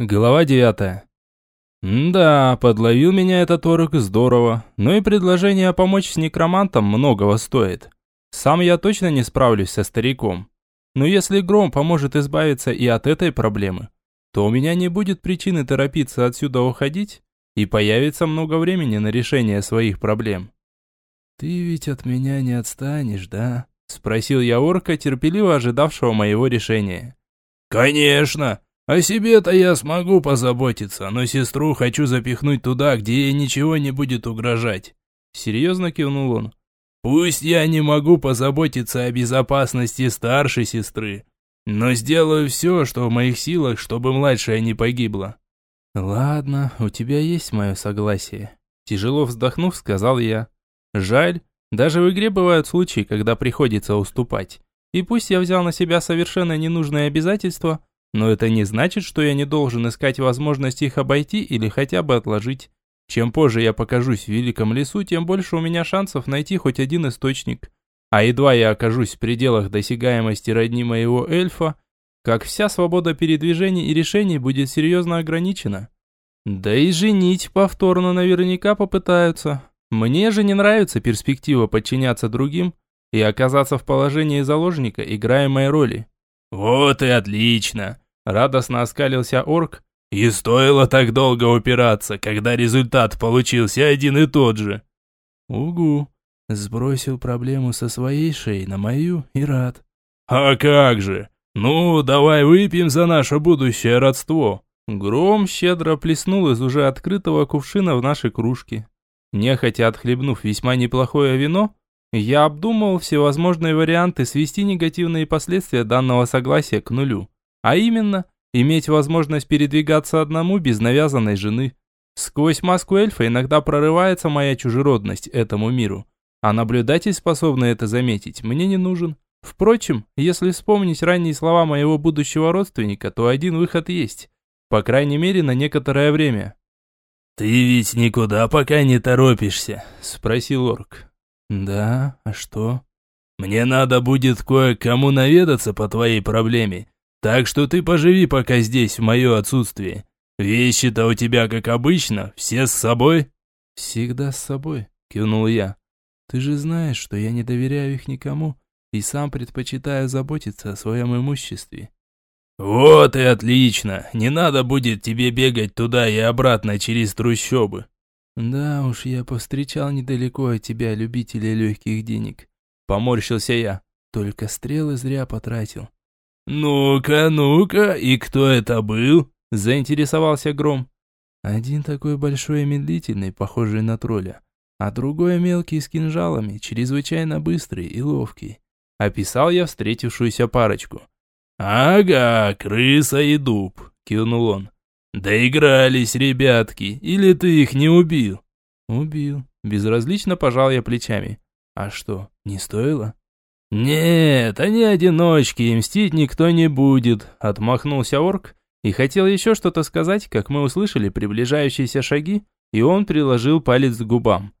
Глава девятая. Да, подловил меня этот орк здорово, но и предложение помочь с некромантом многого стоит. Сам я точно не справлюсь со стариком. Но если Гром поможет избавиться и от этой проблемы, то у меня не будет причины торопиться отсюда уходить, и появится много времени на решение своих проблем. «Ты ведь от меня не отстанешь, да?» – спросил я орка, терпеливо ожидавшего моего решения. «Конечно!» О себе-то я смогу позаботиться, но сестру хочу запихнуть туда, где ей ничего не будет угрожать. Серьезно кивнул он. Пусть я не могу позаботиться о безопасности старшей сестры, но сделаю все, что в моих силах, чтобы младшая не погибла. Ладно, у тебя есть мое согласие. Тяжело вздохнув, сказал я. Жаль, даже в игре бывают случаи, когда приходится уступать. И пусть я взял на себя совершенно ненужные обязательства, но это не значит, что я не должен искать возможность их обойти или хотя бы отложить. Чем позже я покажусь в великом лесу, тем больше у меня шансов найти хоть один источник. А едва я окажусь в пределах досягаемости родни моего эльфа, как вся свобода передвижений и решений будет серьезно ограничена. Да и женить повторно наверняка попытаются. Мне же не нравится перспектива подчиняться другим и оказаться в положении заложника играемой роли. «Вот и отлично!» Радостно оскалился орк. И стоило так долго упираться, когда результат получился один и тот же. Угу. Сбросил проблему со своей шеи на мою и рад. А как же? Ну, давай выпьем за наше будущее родство. Гром щедро плеснул из уже открытого кувшина в наши кружки. Нехотя отхлебнув весьма неплохое вино, я обдумал всевозможные варианты свести негативные последствия данного согласия к нулю. А именно, иметь возможность передвигаться одному без навязанной жены. Сквозь маску эльфа иногда прорывается моя чужеродность этому миру. А наблюдатель, способный это заметить, мне не нужен. Впрочем, если вспомнить ранние слова моего будущего родственника, то один выход есть. По крайней мере, на некоторое время. «Ты ведь никуда пока не торопишься?» – спросил орк. «Да, а что?» «Мне надо будет кое-кому наведаться по твоей проблеме так что ты поживи пока здесь, в мое отсутствие. Вещи-то у тебя, как обычно, все с собой?» «Всегда с собой», – кивнул я. «Ты же знаешь, что я не доверяю их никому и сам предпочитаю заботиться о своем имуществе». «Вот и отлично! Не надо будет тебе бегать туда и обратно через трущобы». «Да уж, я повстречал недалеко от тебя любителей легких денег». Поморщился я. Только стрелы зря потратил. «Ну-ка, ну-ка, и кто это был?» – заинтересовался Гром. Один такой большой и медлительный, похожий на тролля, а другой мелкий с кинжалами, чрезвычайно быстрый и ловкий. Описал я встретившуюся парочку. «Ага, крыса и дуб», – кивнул он. «Доигрались, ребятки, или ты их не убил?» «Убил», – безразлично пожал я плечами. «А что, не стоило?» «Нет, они одиночки, и мстить никто не будет», – отмахнулся орк и хотел еще что-то сказать, как мы услышали приближающиеся шаги, и он приложил палец к губам.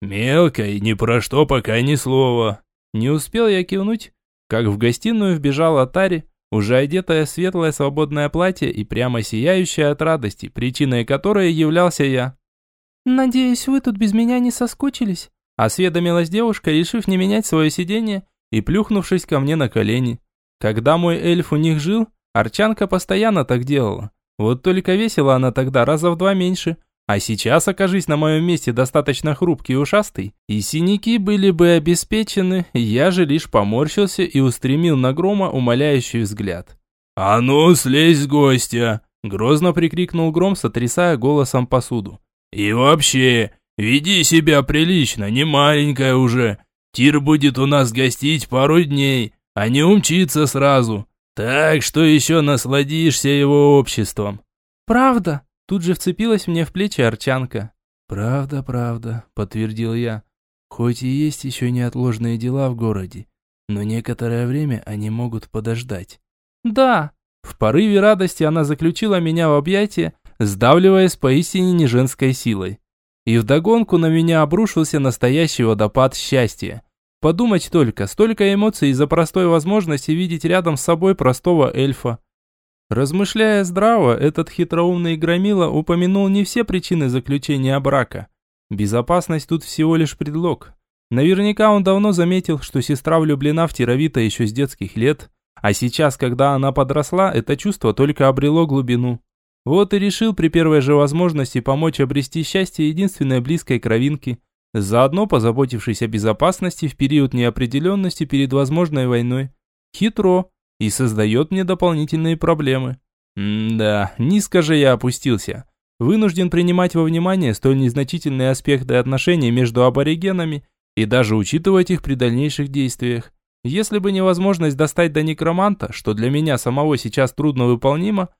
«Мелко и ни про что пока ни слова». Не успел я кивнуть, как в гостиную вбежала Тари, уже одетая в светлое свободное платье и прямо сияющая от радости, причиной которой являлся я. «Надеюсь, вы тут без меня не соскучились?» Осведомилась девушка, решив не менять свое сидение и плюхнувшись ко мне на колени. Когда мой эльф у них жил, Арчанка постоянно так делала. Вот только весила она тогда раза в два меньше. А сейчас, окажись на моем месте достаточно хрупкий и ушастый, и синяки были бы обеспечены, я же лишь поморщился и устремил на Грома умоляющий взгляд. «А ну, слезь с гостя!» Грозно прикрикнул Гром, сотрясая голосом посуду. «И вообще, веди себя прилично, не маленькая уже. Тир будет у нас гостить пару дней, а не умчится сразу. Так что еще насладишься его обществом». «Правда?» Тут же вцепилась мне в плечи Арчанка. «Правда, правда», — подтвердил я. «Хоть и есть еще неотложные дела в городе, но некоторое время они могут подождать». «Да». В порыве радости она заключила меня в объятия, сдавливая с поистине неженской силой. И вдогонку на меня обрушился настоящий водопад счастья. Подумать только, столько эмоций из-за простой возможности видеть рядом с собой простого эльфа. Размышляя здраво, этот хитроумный громила упомянул не все причины заключения брака. Безопасность тут всего лишь предлог. Наверняка он давно заметил, что сестра влюблена в Тировита еще с детских лет, а сейчас, когда она подросла, это чувство только обрело глубину. Вот и решил при первой же возможности помочь обрести счастье единственной близкой кровинки, заодно позаботившись о безопасности в период неопределенности перед возможной войной. Хитро и создает мне дополнительные проблемы. М-да, низко же я опустился. Вынужден принимать во внимание столь незначительные аспекты отношений между аборигенами и даже учитывать их при дальнейших действиях. Если бы невозможность достать до некроманта, что для меня самого сейчас трудно выполнимо,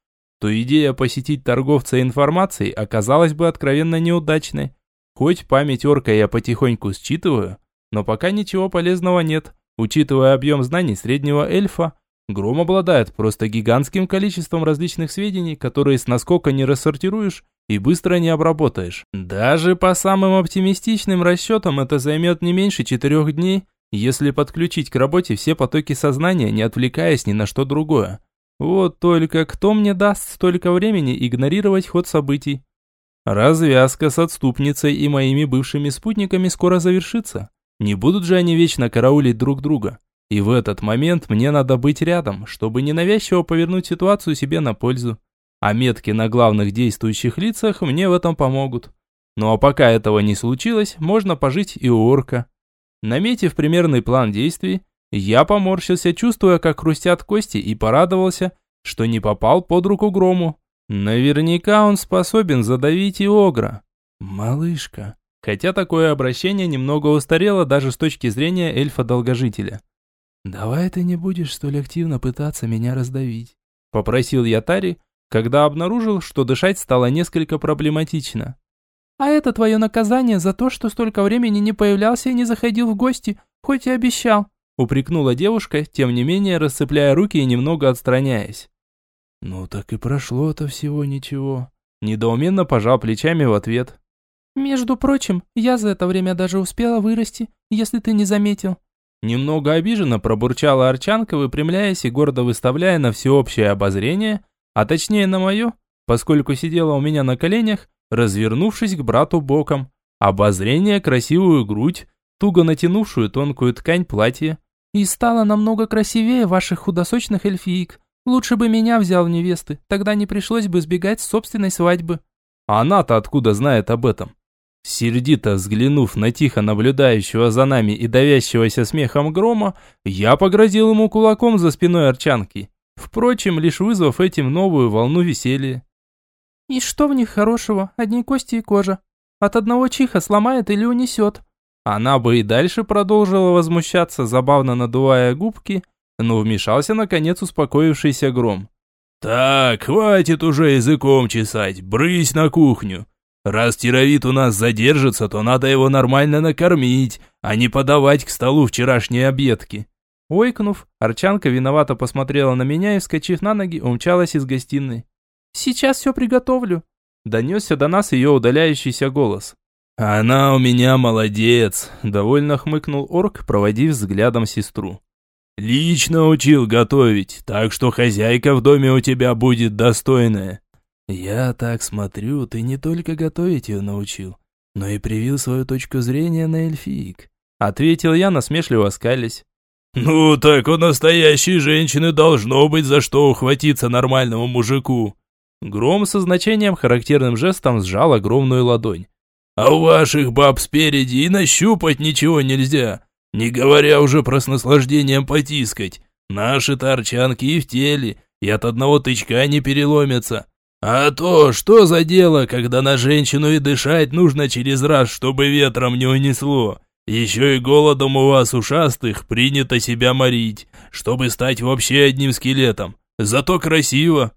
то идея посетить торговца информацией оказалась бы откровенно неудачной. Хоть память орка я потихоньку считываю, но пока ничего полезного нет, учитывая объем знаний среднего эльфа, Гром обладает просто гигантским количеством различных сведений, которые с наскока не рассортируешь и быстро не обработаешь. Даже по самым оптимистичным расчетам это займет не меньше четырех дней, если подключить к работе все потоки сознания, не отвлекаясь ни на что другое. Вот только кто мне даст столько времени игнорировать ход событий? Развязка с отступницей и моими бывшими спутниками скоро завершится. Не будут же они вечно караулить друг друга. И в этот момент мне надо быть рядом, чтобы ненавязчиво повернуть ситуацию себе на пользу. А метки на главных действующих лицах мне в этом помогут. Ну а пока этого не случилось, можно пожить и у орка. Наметив примерный план действий, я поморщился, чувствуя, как хрустят кости, и порадовался, что не попал под руку грому. Наверняка он способен задавить и огра. Малышка. Хотя такое обращение немного устарело даже с точки зрения эльфа-долгожителя. «Давай ты не будешь столь активно пытаться меня раздавить», – попросил я Тари, когда обнаружил, что дышать стало несколько проблематично. «А это твое наказание за то, что столько времени не появлялся и не заходил в гости, хоть и обещал», – упрекнула девушка, тем не менее расцепляя руки и немного отстраняясь. «Ну так и прошло-то всего ничего», – недоуменно пожал плечами в ответ. «Между прочим, я за это время даже успела вырасти, если ты не заметил», Немного обиженно пробурчала Арчанка, выпрямляясь и гордо выставляя на всеобщее обозрение, а точнее на мое, поскольку сидела у меня на коленях, развернувшись к брату боком. Обозрение красивую грудь, туго натянувшую тонкую ткань платья. «И стало намного красивее ваших худосочных эльфиек. Лучше бы меня взял в невесты, тогда не пришлось бы сбегать с собственной свадьбы». А она-то откуда знает об этом? Сердито взглянув на тихо наблюдающего за нами и давящегося смехом грома, я погрозил ему кулаком за спиной Арчанки, впрочем, лишь вызвав этим новую волну веселья. «И что в них хорошего? Одни кости и кожа. От одного чиха сломает или унесет». Она бы и дальше продолжила возмущаться, забавно надувая губки, но вмешался наконец успокоившийся гром. «Так, хватит уже языком чесать, брысь на кухню. Раз тировит у нас задержится, то надо его нормально накормить, а не подавать к столу вчерашние обедки». Ойкнув, Арчанка виновато посмотрела на меня и, вскочив на ноги, умчалась из гостиной. «Сейчас все приготовлю», – донесся до нас ее удаляющийся голос. «Она у меня молодец», – довольно хмыкнул орк, проводив взглядом сестру. «Лично учил готовить, так что хозяйка в доме у тебя будет достойная». «Я так смотрю, ты не только готовить ее научил, но и привил свою точку зрения на эльфиик», ответил я, насмешливо скались. «Ну, так у настоящей женщины должно быть за что ухватиться нормальному мужику». Гром со значением характерным жестом сжал огромную ладонь. «А у ваших баб спереди и нащупать ничего нельзя, не говоря уже про с наслаждением потискать. Наши торчанки и в теле, и от одного тычка не переломятся. А то, что за дело, когда на женщину и дышать нужно через раз, чтобы ветром не унесло. Еще и голодом у вас, ушастых, принято себя морить, чтобы стать вообще одним скелетом. Зато красиво.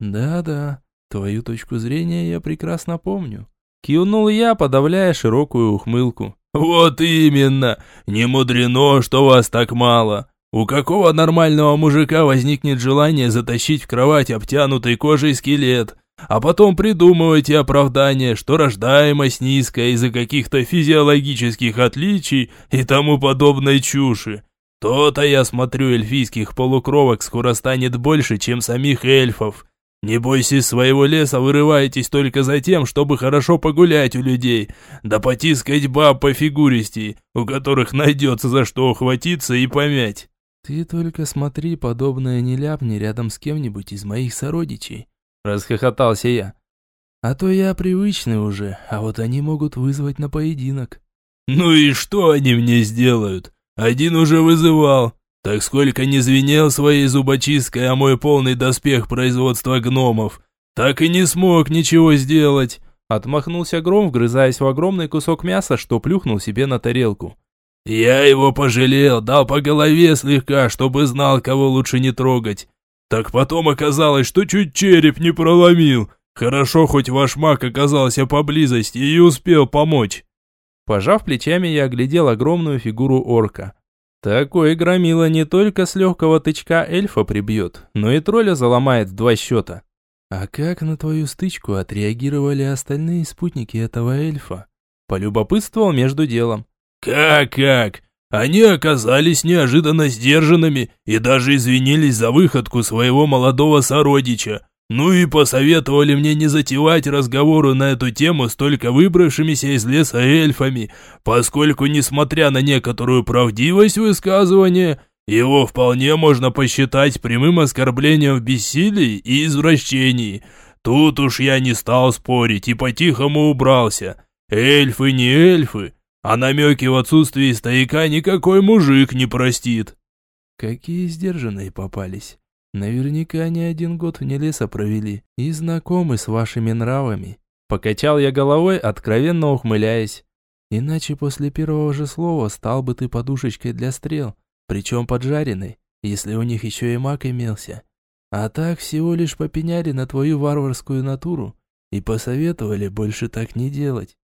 Да-да, твою точку зрения я прекрасно помню. Кивнул я, подавляя широкую ухмылку. Вот именно, не мудрено, что вас так мало. У какого нормального мужика возникнет желание затащить в кровать обтянутый кожей скелет, а потом придумывайте оправдание, что рождаемость низкая из-за каких-то физиологических отличий и тому подобной чуши? То-то я смотрю, эльфийских полукровок скоро станет больше, чем самих эльфов. Не бойся своего леса вырываетесь только за тем, чтобы хорошо погулять у людей, да потискать баб по фигуристи, у которых найдется за что ухватиться и помять. Ты только смотри, подобное не ляпни рядом с кем-нибудь из моих сородичей. Расхохотался я. А то я привычный уже, а вот они могут вызвать на поединок. Ну и что они мне сделают? Один уже вызывал. Так сколько не звенел своей зубочисткой о мой полный доспех производства гномов, так и не смог ничего сделать. Отмахнулся Гром, вгрызаясь в огромный кусок мяса, что плюхнул себе на тарелку. Я его пожалел, дал по голове слегка, чтобы знал, кого лучше не трогать. Так потом оказалось, что чуть череп не проломил. Хорошо, хоть ваш маг оказался поблизости и успел помочь. Пожав плечами, я оглядел огромную фигуру орка. Такой громила не только с легкого тычка эльфа прибьет, но и тролля заломает в два счета. А как на твою стычку отреагировали остальные спутники этого эльфа? Полюбопытствовал между делом. Как-как? Они оказались неожиданно сдержанными и даже извинились за выходку своего молодого сородича. Ну и посоветовали мне не затевать разговоры на эту тему с только выбравшимися из леса эльфами, поскольку, несмотря на некоторую правдивость высказывания, его вполне можно посчитать прямым оскорблением в бессилии и извращении. Тут уж я не стал спорить и по-тихому убрался. Эльфы не эльфы, а намеки в отсутствии стояка никакой мужик не простит. Какие сдержанные попались. Наверняка не один год вне леса провели и знакомы с вашими нравами. Покачал я головой, откровенно ухмыляясь. Иначе после первого же слова стал бы ты подушечкой для стрел, причем поджаренной, если у них еще и маг имелся. А так всего лишь попеняли на твою варварскую натуру и посоветовали больше так не делать.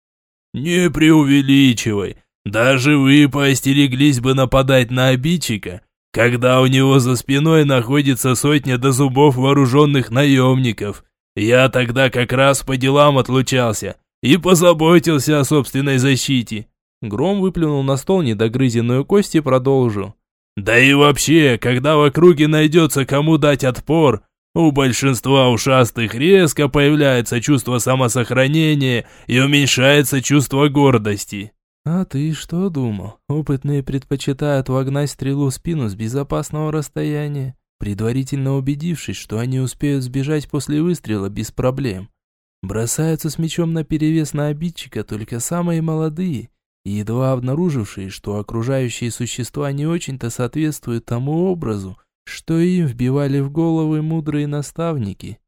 «Не преувеличивай. Даже вы поостереглись бы нападать на обидчика, когда у него за спиной находится сотня до зубов вооруженных наемников. Я тогда как раз по делам отлучался и позаботился о собственной защите». Гром выплюнул на стол недогрызенную кость и продолжил. «Да и вообще, когда в округе найдется кому дать отпор, у большинства ушастых резко появляется чувство самосохранения и уменьшается чувство гордости. «А ты что думал? Опытные предпочитают вогнать стрелу в спину с безопасного расстояния, предварительно убедившись, что они успеют сбежать после выстрела без проблем. Бросаются с мечом наперевес на обидчика только самые молодые, едва обнаружившие, что окружающие существа не очень-то соответствуют тому образу, что им вбивали в головы мудрые наставники».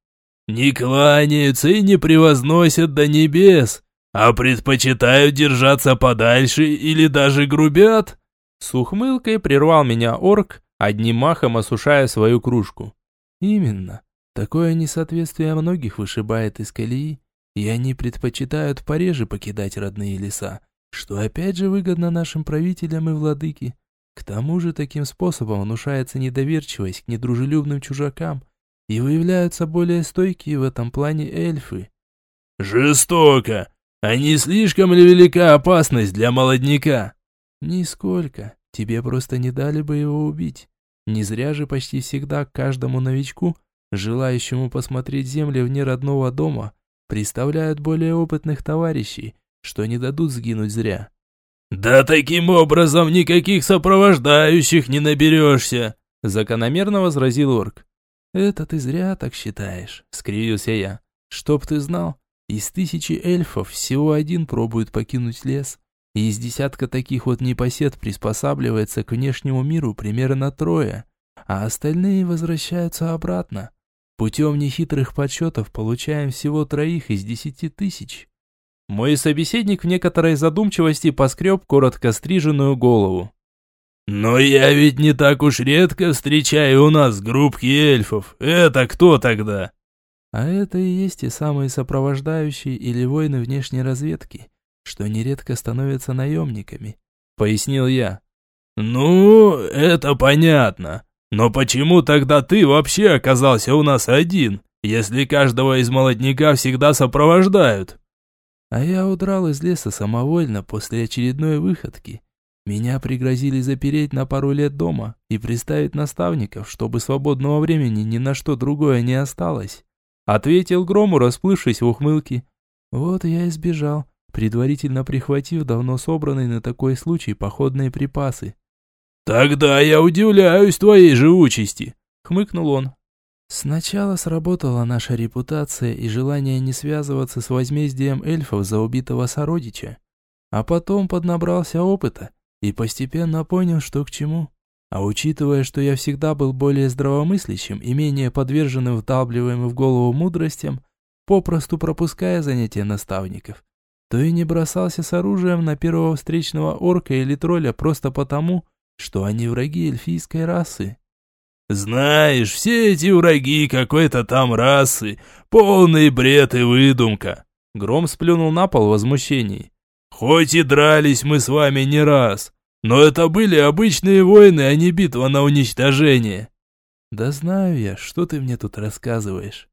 «Не кланяются и не превозносят до небес!» А предпочитают держаться подальше или даже грубят?» С ухмылкой прервал меня орк, одним махом осушая свою кружку. «Именно. Такое несоответствие многих вышибает из колеи, и они предпочитают пореже покидать родные леса, что опять же выгодно нашим правителям и владыке. К тому же таким способом внушается недоверчивость к недружелюбным чужакам, и выявляются более стойкие в этом плане эльфы». «Жестоко! А не слишком ли велика опасность для молодняка? Нисколько. Тебе просто не дали бы его убить. Не зря же почти всегда каждому новичку, желающему посмотреть земли вне родного дома, представляют более опытных товарищей, что не дадут сгинуть зря. «Да таким образом никаких сопровождающих не наберешься!» Закономерно возразил орк. «Это ты зря так считаешь», — скривился я. «Чтоб ты знал, из тысячи эльфов всего один пробует покинуть лес, и из десятка таких вот непосед приспосабливается к внешнему миру примерно трое, а остальные возвращаются обратно. Путем нехитрых подсчетов получаем всего троих из десяти тысяч. Мой собеседник в некоторой задумчивости поскреб коротко стриженную голову. «Но я ведь не так уж редко встречаю у нас группки эльфов. Это кто тогда?» А это и есть те самые сопровождающие или воины внешней разведки, что нередко становятся наемниками, пояснил я. Ну, это понятно. Но почему тогда ты вообще оказался у нас один, если каждого из молодняка всегда сопровождают? А я удрал из леса самовольно после очередной выходки. Меня пригрозили запереть на пару лет дома и приставить наставников, чтобы свободного времени ни на что другое не осталось. Ответил Грому, расплывшись в ухмылке. Вот я и сбежал, предварительно прихватив давно собранные на такой случай походные припасы. «Тогда я удивляюсь твоей живучести», — хмыкнул он. Сначала сработала наша репутация и желание не связываться с возмездием эльфов за убитого сородича. А потом поднабрался опыта и постепенно понял, что к чему. А учитывая, что я всегда был более здравомыслящим и менее подверженным вдалбливаемым в голову мудростям, попросту пропуская занятия наставников, то и не бросался с оружием на первого встречного орка или тролля просто потому, что они враги эльфийской расы. «Знаешь, все эти враги какой-то там расы, полный бред и выдумка!» Гром сплюнул на пол в возмущении. «Хоть и дрались мы с вами не раз, но это были обычные войны, а не битва на уничтожение». «Да знаю я, что ты мне тут рассказываешь».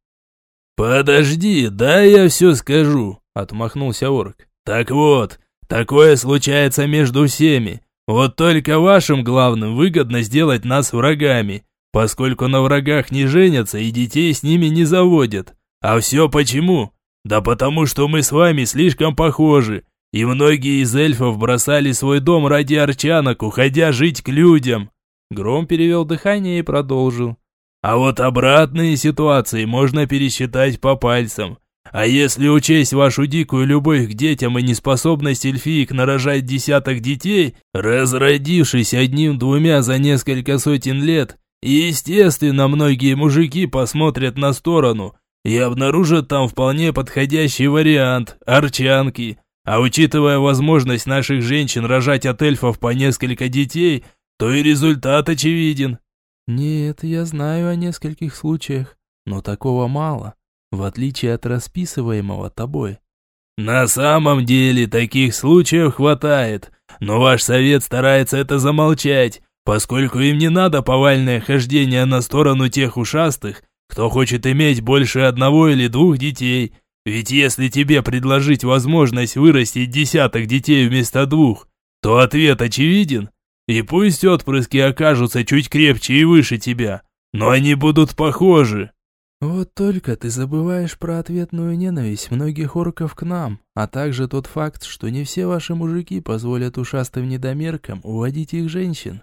«Подожди, да я все скажу», — отмахнулся орк. «Так вот, такое случается между всеми. Вот только вашим главным выгодно сделать нас врагами, поскольку на врагах не женятся и детей с ними не заводят. А все почему? Да потому что мы с вами слишком похожи, и многие из эльфов бросали свой дом ради арчанок, уходя жить к людям. Гром перевел дыхание и продолжил. А вот обратные ситуации можно пересчитать по пальцам. А если учесть вашу дикую любовь к детям и неспособность эльфиек нарожать десяток детей, разродившись одним-двумя за несколько сотен лет, естественно, многие мужики посмотрят на сторону и обнаружат там вполне подходящий вариант – арчанки. А учитывая возможность наших женщин рожать от эльфов по несколько детей, то и результат очевиден. Нет, я знаю о нескольких случаях, но такого мало в отличие от расписываемого тобой. На самом деле таких случаев хватает, но ваш совет старается это замолчать, поскольку им не надо повальное хождение на сторону тех ушастых, кто хочет иметь больше одного или двух детей. Ведь если тебе предложить возможность вырастить десяток детей вместо двух, то ответ очевиден. И пусть отпрыски окажутся чуть крепче и выше тебя, но они будут похожи. Вот только ты забываешь про ответную ненависть многих орков к нам, а также тот факт, что не все ваши мужики позволят ушастым недомеркам уводить их женщин.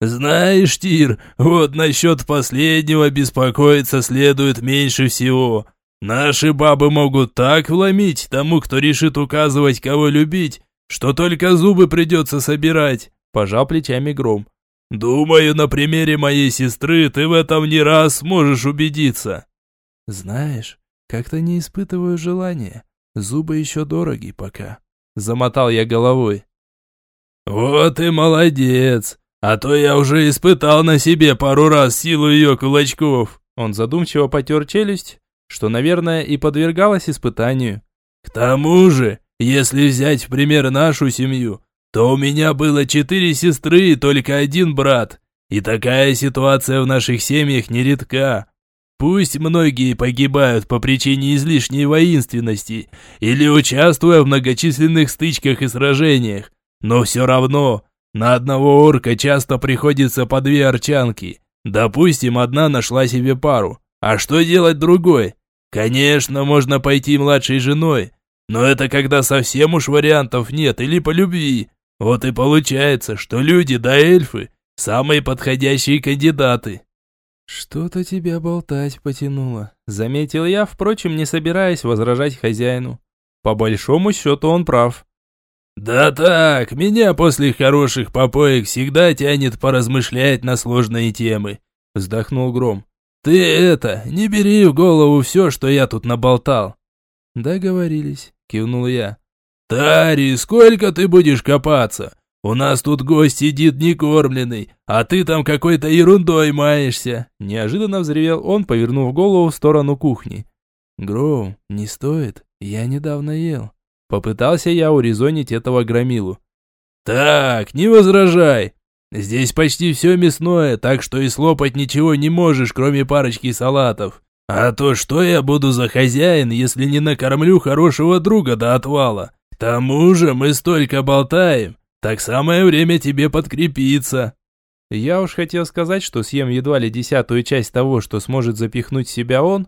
Знаешь, Тир, вот насчет последнего беспокоиться следует меньше всего. Наши бабы могут так вломить тому, кто решит указывать, кого любить, что только зубы придется собирать, пожал плечами Гром. Думаю, на примере моей сестры ты в этом не раз можешь убедиться. Знаешь, как-то не испытываю желания. Зубы еще дороги пока. Замотал я головой. Вот и молодец. А то я уже испытал на себе пару раз силу ее кулачков. Он задумчиво потер челюсть, что, наверное, и подвергалось испытанию. К тому же, если взять в пример нашу семью, то у меня было четыре сестры и только один брат. И такая ситуация в наших семьях нередка. Пусть многие погибают по причине излишней воинственности или участвуя в многочисленных стычках и сражениях, но все равно на одного орка часто приходится по две арчанки. Допустим, одна нашла себе пару. А что делать другой? Конечно, можно пойти младшей женой, но это когда совсем уж вариантов нет или по любви. Вот и получается, что люди да эльфы – самые подходящие кандидаты. Что-то тебя болтать потянуло. Заметил я, впрочем, не собираясь возражать хозяину. По большому счету он прав. Да так, меня после хороших попоек всегда тянет поразмышлять на сложные темы. Вздохнул Гром. Ты это, не бери в голову все, что я тут наболтал. Договорились, кивнул я. «Тари, сколько ты будешь копаться? У нас тут гость сидит некормленный, а ты там какой-то ерундой маешься!» Неожиданно взревел он, повернув голову в сторону кухни. «Гроу, не стоит, я недавно ел». Попытался я урезонить этого громилу. «Так, не возражай. Здесь почти все мясное, так что и слопать ничего не можешь, кроме парочки салатов. А то что я буду за хозяин, если не накормлю хорошего друга до отвала? К тому же мы столько болтаем, Так самое время тебе подкрепиться. Я уж хотел сказать, что съем едва ли десятую часть того, что сможет запихнуть себя он,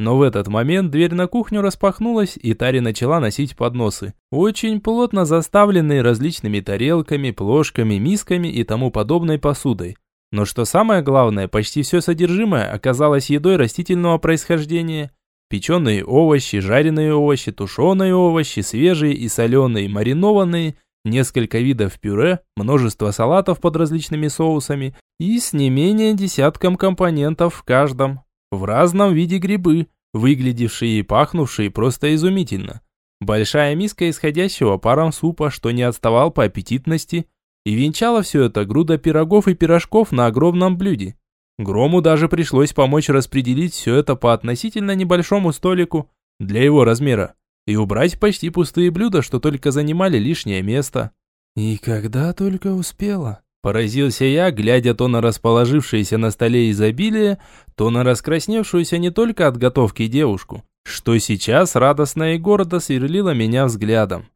но в этот момент дверь на кухню распахнулась, и Тари начала носить подносы, очень плотно заставленные различными тарелками, плошками, мисками и тому подобной посудой. Но что самое главное, почти все содержимое оказалось едой растительного происхождения. Печеные овощи, жареные овощи, тушеные овощи, свежие и соленые, маринованные, несколько видов пюре, множество салатов под различными соусами и с не менее десятком компонентов в каждом. В разном виде грибы, выглядевшие и пахнувшие просто изумительно. Большая миска исходящего паром супа, что не отставал по аппетитности, и венчала все это груда пирогов и пирожков на огромном блюде. Грому даже пришлось помочь распределить все это по относительно небольшому столику для его размера и убрать почти пустые блюда, что только занимали лишнее место. И когда только успела. Поразился я, глядя то на расположившееся на столе изобилие, то на раскрасневшуюся не только от готовки девушку, что сейчас радостно и гордо сверлила меня взглядом.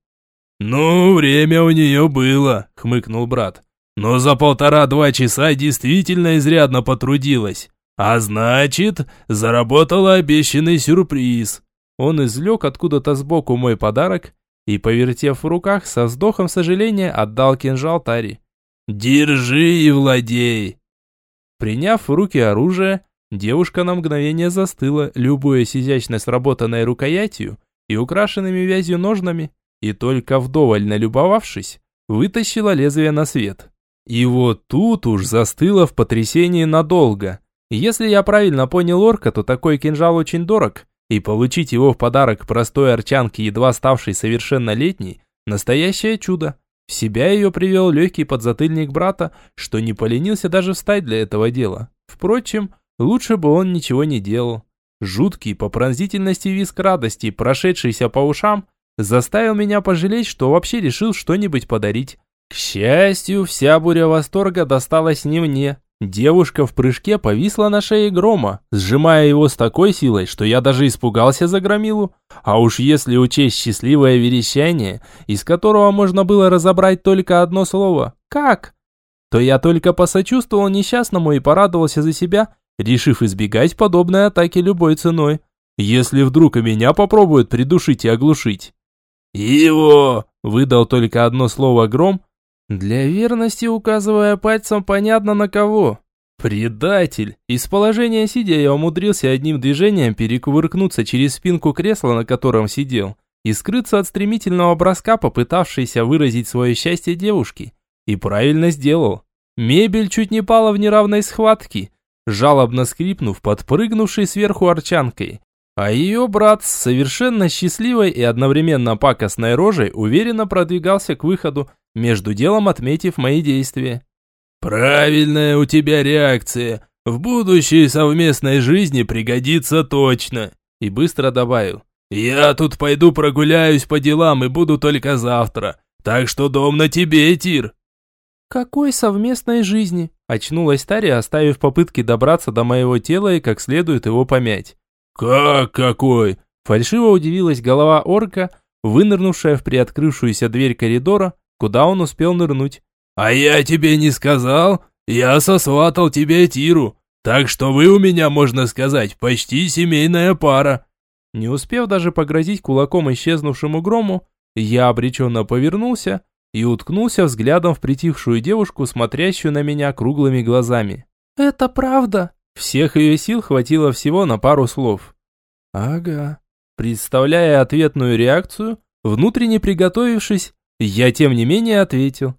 «Ну, время у нее было», — хмыкнул брат. «Но за полтора-два часа действительно изрядно потрудилась. А значит, заработала обещанный сюрприз». Он извлек откуда-то сбоку мой подарок и, повертев в руках, со вздохом сожаления отдал кинжал Тари. «Держи и владей!» Приняв в руки оружие, девушка на мгновение застыла, любуясь изящно сработанной рукоятью и украшенными вязью ножнами, и только вдоволь налюбовавшись, вытащила лезвие на свет. И вот тут уж застыла в потрясении надолго. Если я правильно понял орка, то такой кинжал очень дорог, и получить его в подарок простой арчанке, едва ставшей совершеннолетней, настоящее чудо. В себя ее привел легкий подзатыльник брата, что не поленился даже встать для этого дела. Впрочем, лучше бы он ничего не делал. Жуткий по пронзительности визг радости, прошедшийся по ушам, заставил меня пожалеть, что вообще решил что-нибудь подарить. К счастью, вся буря восторга досталась не мне. Девушка в прыжке повисла на шее грома, сжимая его с такой силой, что я даже испугался за громилу. А уж если учесть счастливое верещание, из которого можно было разобрать только одно слово «как», то я только посочувствовал несчастному и порадовался за себя, решив избегать подобной атаки любой ценой. Если вдруг и меня попробуют придушить и оглушить. «Его!» – выдал только одно слово гром, для верности указывая пальцем понятно на кого. Предатель! Из положения сидя я умудрился одним движением перекувыркнуться через спинку кресла, на котором сидел, и скрыться от стремительного броска, попытавшейся выразить свое счастье девушки. И правильно сделал. Мебель чуть не пала в неравной схватке, жалобно скрипнув, подпрыгнувшей сверху арчанкой. А ее брат с совершенно счастливой и одновременно пакостной рожей уверенно продвигался к выходу, между делом отметив мои действия. «Правильная у тебя реакция. В будущей совместной жизни пригодится точно». И быстро добавил. «Я тут пойду прогуляюсь по делам и буду только завтра. Так что дом на тебе, Тир». «Какой совместной жизни?» Очнулась Тария, оставив попытки добраться до моего тела и как следует его помять. «Как какой?» Фальшиво удивилась голова орка, вынырнувшая в приоткрывшуюся дверь коридора, куда он успел нырнуть. «А я тебе не сказал? Я сосватал тебе Тиру, так что вы у меня, можно сказать, почти семейная пара». Не успев даже погрозить кулаком исчезнувшему грому, я обреченно повернулся и уткнулся взглядом в притихшую девушку, смотрящую на меня круглыми глазами. «Это правда?» Всех ее сил хватило всего на пару слов. «Ага». Представляя ответную реакцию, внутренне приготовившись, я тем не менее ответил.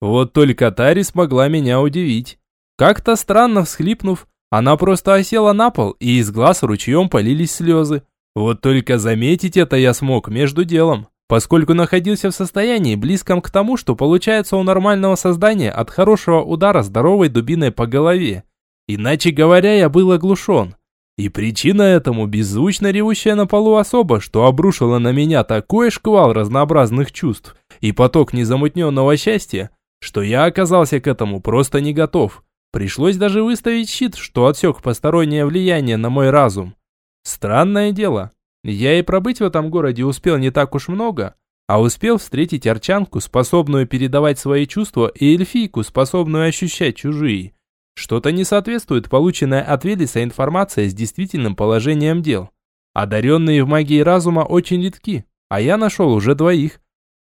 Вот только Тари смогла меня удивить. Как-то странно всхлипнув, она просто осела на пол, и из глаз ручьем полились слезы. Вот только заметить это я смог между делом, поскольку находился в состоянии близком к тому, что получается у нормального создания от хорошего удара здоровой дубиной по голове. Иначе говоря, я был оглушен. И причина этому беззвучно ревущая на полу особа, что обрушила на меня такой шквал разнообразных чувств и поток незамутненного счастья, что я оказался к этому просто не готов. Пришлось даже выставить щит, что отсек постороннее влияние на мой разум. Странное дело. Я и пробыть в этом городе успел не так уж много, а успел встретить арчанку, способную передавать свои чувства, и эльфийку, способную ощущать чужие. Что-то не соответствует полученная от Велеса информация с действительным положением дел. Одаренные в магии разума очень редки, а я нашел уже двоих.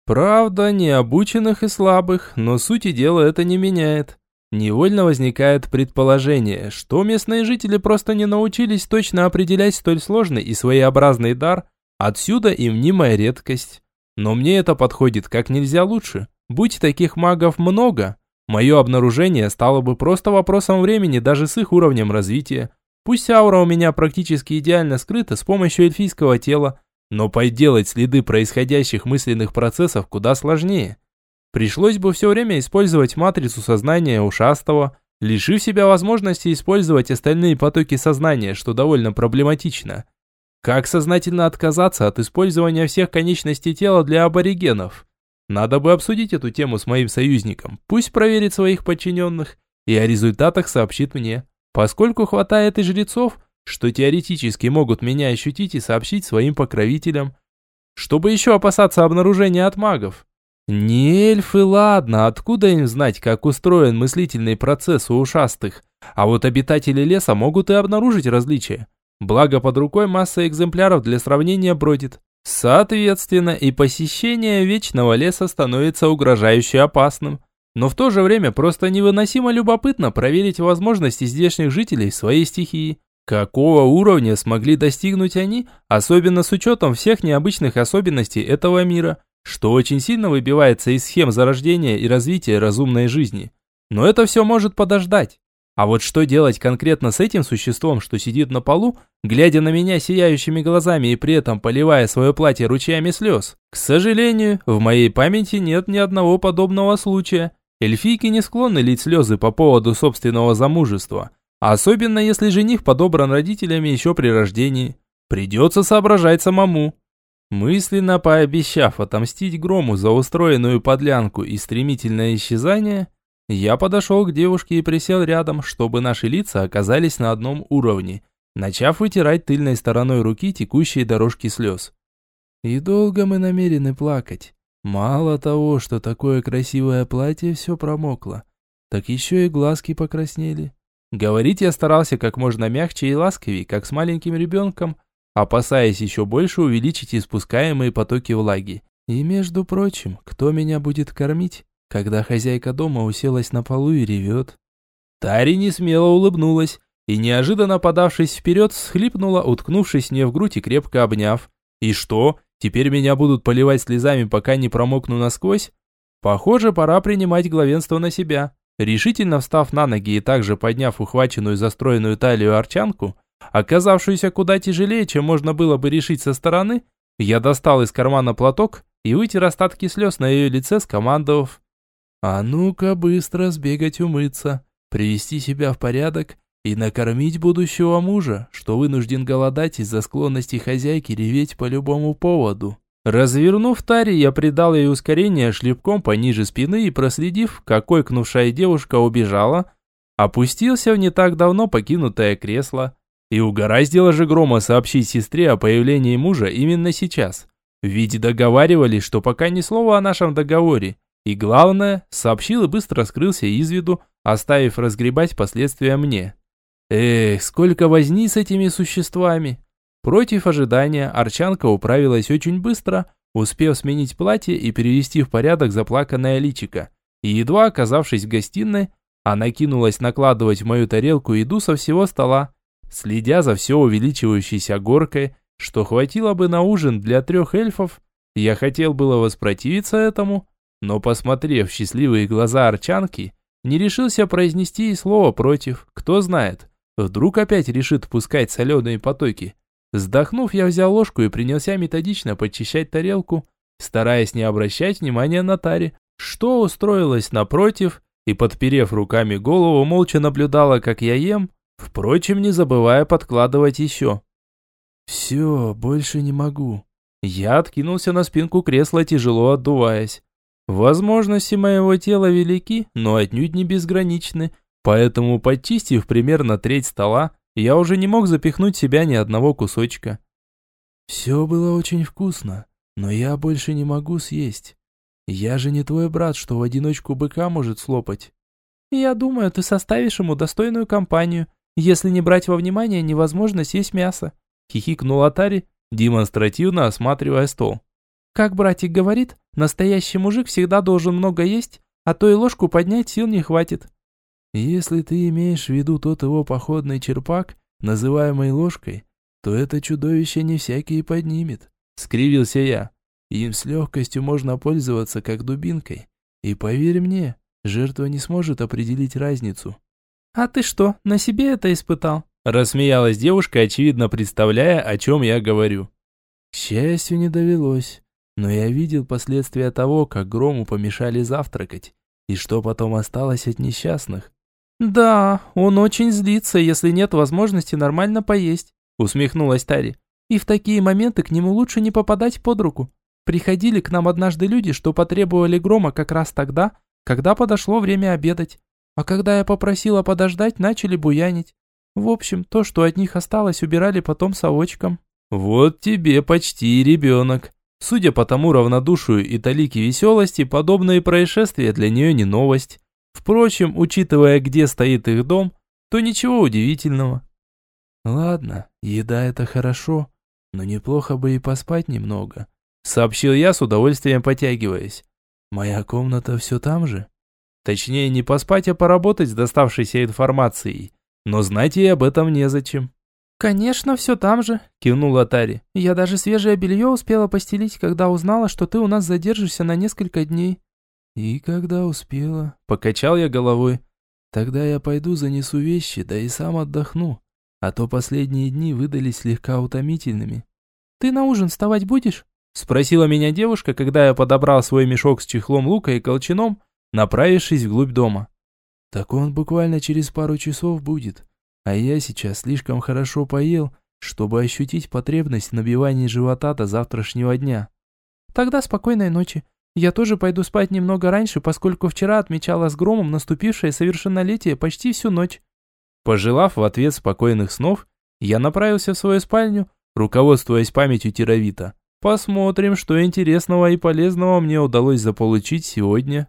Правда, необученных и слабых, но сути дела это не меняет. Невольно возникает предположение, что местные жители просто не научились точно определять столь сложный и своеобразный дар, отсюда и мнимая редкость. Но мне это подходит как нельзя лучше. Будь таких магов много, мое обнаружение стало бы просто вопросом времени даже с их уровнем развития. Пусть аура у меня практически идеально скрыта с помощью эльфийского тела, но подделать следы происходящих мысленных процессов куда сложнее. Пришлось бы все время использовать матрицу сознания ушастого, лишив себя возможности использовать остальные потоки сознания, что довольно проблематично. Как сознательно отказаться от использования всех конечностей тела для аборигенов? Надо бы обсудить эту тему с моим союзником. Пусть проверит своих подчиненных и о результатах сообщит мне. Поскольку хватает и жрецов, что теоретически могут меня ощутить и сообщить своим покровителям. Чтобы еще опасаться обнаружения от магов. Не эльфы, ладно, откуда им знать, как устроен мыслительный процесс у ушастых? А вот обитатели леса могут и обнаружить различия. Благо под рукой масса экземпляров для сравнения бродит. Соответственно, и посещение вечного леса становится угрожающе опасным. Но в то же время просто невыносимо любопытно проверить возможности здешних жителей своей стихии. Какого уровня смогли достигнуть они, особенно с учетом всех необычных особенностей этого мира, что очень сильно выбивается из схем зарождения и развития разумной жизни. Но это все может подождать. А вот что делать конкретно с этим существом, что сидит на полу, глядя на меня сияющими глазами и при этом поливая свое платье ручьями слез? К сожалению, в моей памяти нет ни одного подобного случая. Эльфийки не склонны лить слезы по поводу собственного замужества, особенно если жених подобран родителями еще при рождении. Придется соображать самому. Мысленно пообещав отомстить Грому за устроенную подлянку и стремительное исчезание, я подошел к девушке и присел рядом, чтобы наши лица оказались на одном уровне, начав вытирать тыльной стороной руки текущие дорожки слез. И долго мы намерены плакать. Мало того, что такое красивое платье все промокло, так еще и глазки покраснели. Говорить я старался как можно мягче и ласковее, как с маленьким ребенком, опасаясь еще больше увеличить испускаемые потоки влаги. И между прочим, кто меня будет кормить? Когда хозяйка дома уселась на полу и ревет. Тари не смело улыбнулась и, неожиданно подавшись вперед, схлипнула, уткнувшись мне в грудь и крепко обняв. «И что? Теперь меня будут поливать слезами, пока не промокну насквозь?» Похоже, пора принимать главенство на себя. Решительно встав на ноги и также подняв ухваченную застроенную талию арчанку, оказавшуюся куда тяжелее, чем можно было бы решить со стороны, я достал из кармана платок и вытер остатки слез на ее лице, скомандовав а ну-ка быстро сбегать умыться, привести себя в порядок и накормить будущего мужа, что вынужден голодать из-за склонности хозяйки реветь по любому поводу. Развернув тари, я придал ей ускорение шлепком пониже спины и, проследив, как ойкнувшая девушка убежала, опустился в не так давно покинутое кресло. И угораздило же Грома сообщить сестре о появлении мужа именно сейчас. Ведь договаривались, что пока ни слова о нашем договоре, и главное, сообщил и быстро скрылся из виду, оставив разгребать последствия мне. Эх, сколько возни с этими существами. Против ожидания Арчанка управилась очень быстро, успев сменить платье и перевести в порядок заплаканное личико. И едва оказавшись в гостиной, она кинулась накладывать в мою тарелку еду со всего стола, следя за все увеличивающейся горкой, что хватило бы на ужин для трех эльфов. Я хотел было воспротивиться этому, но, посмотрев в счастливые глаза Арчанки, не решился произнести и слова против. Кто знает, вдруг опять решит пускать соленые потоки. Вздохнув, я взял ложку и принялся методично подчищать тарелку, стараясь не обращать внимания на Таре, что устроилась напротив и, подперев руками голову, молча наблюдала, как я ем, впрочем, не забывая подкладывать еще. «Все, больше не могу». Я откинулся на спинку кресла, тяжело отдуваясь. Возможности моего тела велики, но отнюдь не безграничны, поэтому, подчистив примерно треть стола, я уже не мог запихнуть себя ни одного кусочка. Все было очень вкусно, но я больше не могу съесть. Я же не твой брат, что в одиночку быка может слопать. Я думаю, ты составишь ему достойную компанию, если не брать во внимание невозможность есть мясо. Хихикнул Атари, демонстративно осматривая стол. Как братик говорит, настоящий мужик всегда должен много есть, а то и ложку поднять сил не хватит. Если ты имеешь в виду тот его походный черпак, называемый ложкой, то это чудовище не всякий поднимет. Скривился я. Им с легкостью можно пользоваться как дубинкой. И поверь мне, жертва не сможет определить разницу. «А ты что, на себе это испытал?» Рассмеялась девушка, очевидно представляя, о чем я говорю. К счастью, не довелось. Но я видел последствия того, как Грому помешали завтракать, и что потом осталось от несчастных. «Да, он очень злится, если нет возможности нормально поесть», усмехнулась Тари. «И в такие моменты к нему лучше не попадать под руку. Приходили к нам однажды люди, что потребовали грома как раз тогда, когда подошло время обедать. А когда я попросила подождать, начали буянить. В общем, то, что от них осталось, убирали потом совочком». «Вот тебе почти ребенок». Судя по тому равнодушию и талике веселости, подобные происшествия для нее не новость. Впрочем, учитывая, где стоит их дом, то ничего удивительного. «Ладно, еда это хорошо, но неплохо бы и поспать немного», сообщил я с удовольствием потягиваясь. «Моя комната все там же?» Точнее, не поспать, а поработать с доставшейся информацией. Но знать ей об этом незачем. «Конечно, все там же», – кивнула Тари. «Я даже свежее белье успела постелить, когда узнала, что ты у нас задержишься на несколько дней». «И когда успела?» – покачал я головой. «Тогда я пойду занесу вещи, да и сам отдохну, а то последние дни выдались слегка утомительными». «Ты на ужин вставать будешь?» – спросила меня девушка, когда я подобрал свой мешок с чехлом лука и колчаном, направившись вглубь дома. «Так он буквально через пару часов будет, а я сейчас слишком хорошо поел, чтобы ощутить потребность в набивании живота до завтрашнего дня». «Тогда спокойной ночи. Я тоже пойду спать немного раньше, поскольку вчера отмечала с громом наступившее совершеннолетие почти всю ночь. Пожелав в ответ спокойных снов, я направился в свою спальню, руководствуясь памятью Тировита. Посмотрим, что интересного и полезного мне удалось заполучить сегодня.